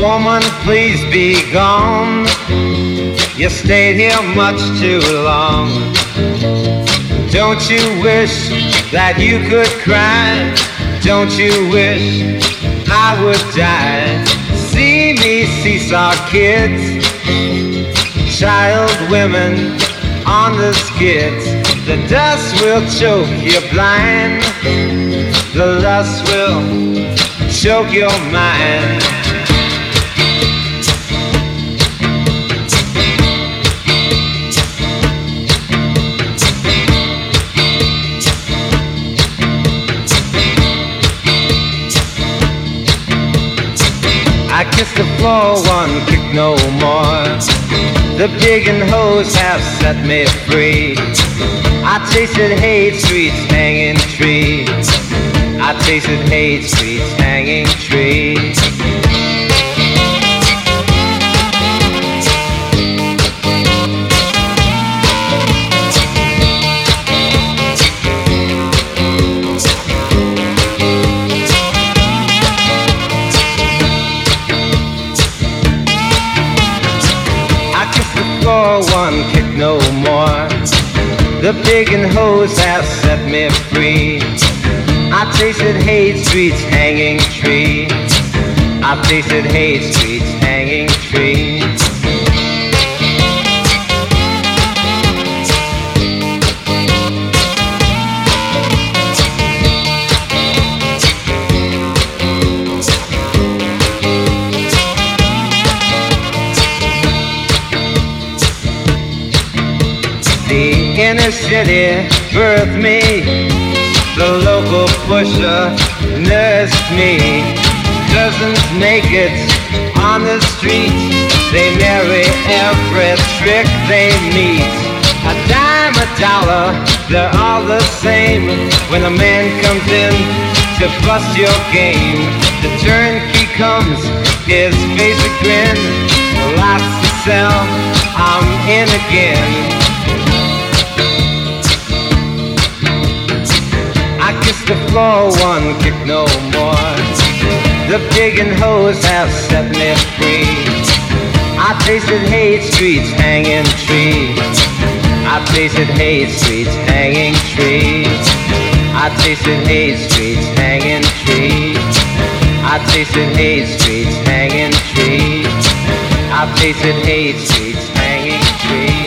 Woman, please be gone. You stayed here much too long. Don't you wish that you could cry? Don't you wish I would die? See me seesaw kids, child women on the skids. The dust will choke you blind. The lust will choke your mind. I kiss the floor, one kick no more. The pig and hose have set me free. I tasted hate streets, hanging trees. I tasted hate streets, hanging trees. Floor, one kick no more. The pig and hose have set me free. I tasted hate streets, hanging trees. I tasted hate streets, hanging trees. Inner city birthed me. The local pusher nursed me. Dozens naked on the street. They marry every trick they meet. A dime, a dollar, they're all the same. When a man comes in to bust your game, the turnkey comes, his face a grin. Lots to sell, I'm in again. The floor, one kick no more. The pig and hose have set me free. I tasted hate streets, hanging trees. I tasted hate streets, hanging trees. I tasted hate streets, hanging trees. I tasted hate streets, hanging trees. I tasted hate streets, hanging trees.